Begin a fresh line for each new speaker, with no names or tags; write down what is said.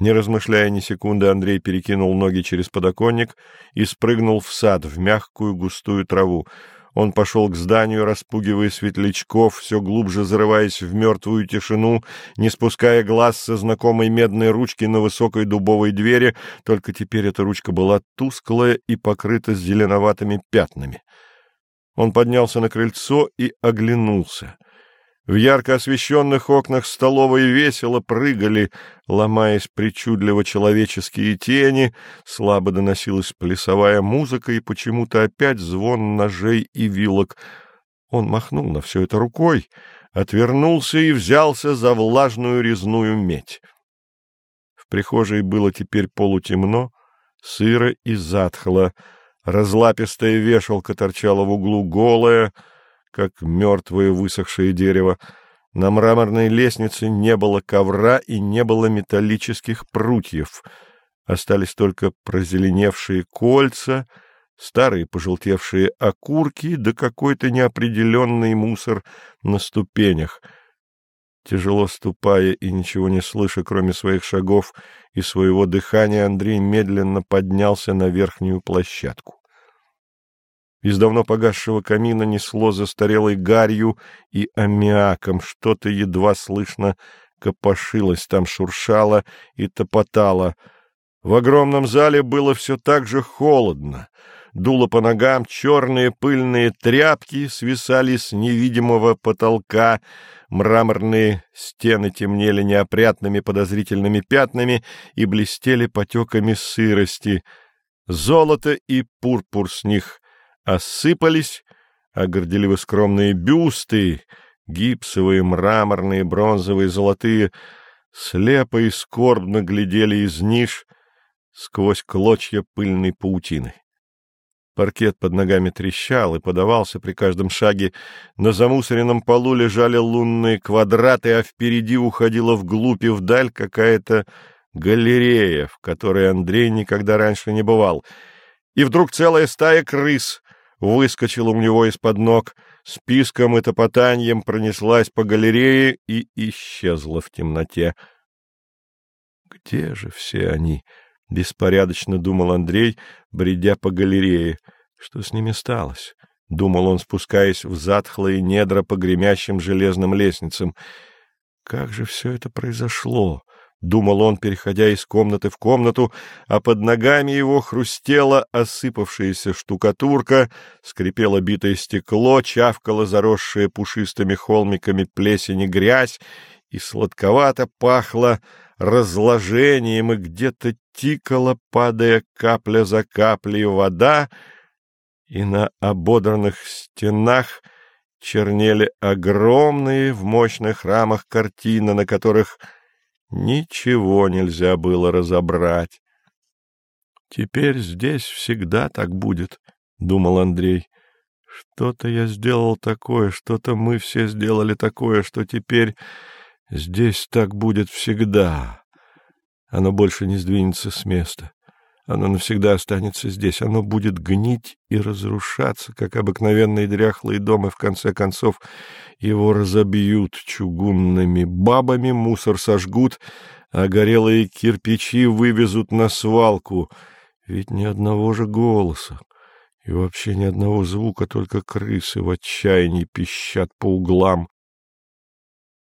Не размышляя ни секунды, Андрей перекинул ноги через подоконник и спрыгнул в сад, в мягкую густую траву. Он пошел к зданию, распугивая светлячков, все глубже зарываясь в мертвую тишину, не спуская глаз со знакомой медной ручки на высокой дубовой двери, только теперь эта ручка была тусклая и покрыта зеленоватыми пятнами. Он поднялся на крыльцо и оглянулся — в ярко освещенных окнах столовой весело прыгали, ломаясь причудливо человеческие тени, слабо доносилась плясовая музыка и почему-то опять звон ножей и вилок. Он махнул на все это рукой, отвернулся и взялся за влажную резную медь. В прихожей было теперь полутемно, сыро и затхло, разлапистая вешалка торчала в углу голая — как мертвое высохшее дерево. На мраморной лестнице не было ковра и не было металлических прутьев. Остались только прозеленевшие кольца, старые пожелтевшие окурки да какой-то неопределенный мусор на ступенях. Тяжело ступая и ничего не слыша, кроме своих шагов и своего дыхания, Андрей медленно поднялся на верхнюю площадку. Из давно погасшего камина несло застарелой гарью и аммиаком, что-то едва слышно копошилось там, шуршало и топотало. В огромном зале было все так же холодно. Дуло по ногам, черные пыльные тряпки свисали с невидимого потолка, мраморные стены темнели неопрятными подозрительными пятнами и блестели потеками сырости. Золото и пурпур с них осыпались, а горделиво скромные бюсты, гипсовые, мраморные, бронзовые, золотые, слепо и скорбно глядели из ниш сквозь клочья пыльной паутины. Паркет под ногами трещал и подавался при каждом шаге. На замусоренном полу лежали лунные квадраты, а впереди уходила вглубь и вдаль какая-то галерея, в которой Андрей никогда раньше не бывал. И вдруг целая стая крыс выскочила у него из-под ног, с писком и топотанием пронеслась по галерее и исчезла в темноте. «Где же все они?» — беспорядочно думал Андрей, бредя по галерее. «Что с ними сталось?» — думал он, спускаясь в затхлые недра по гремящим железным лестницам. «Как же все это произошло?» — думал он, переходя из комнаты в комнату, а под ногами его хрустела осыпавшаяся штукатурка, скрипело битое стекло, чавкало заросшее пушистыми холмиками плесени грязь, и сладковато пахло разложением, и где-то тикала, падая капля за каплей вода, и на ободранных стенах чернели огромные в мощных рамах картины, на которых Ничего нельзя было разобрать. «Теперь здесь всегда так будет», — думал Андрей. «Что-то я сделал такое, что-то мы все сделали такое, что теперь здесь так будет всегда. Оно больше не сдвинется с места. Оно навсегда останется здесь. Оно будет гнить и разрушаться, как обыкновенный дряхлый дом, и в конце концов его разобьют чугунными бабами, мусор сожгут, а горелые кирпичи вывезут на свалку. Ведь ни одного же голоса. И вообще ни одного звука, только крысы в отчаянии пищат по углам.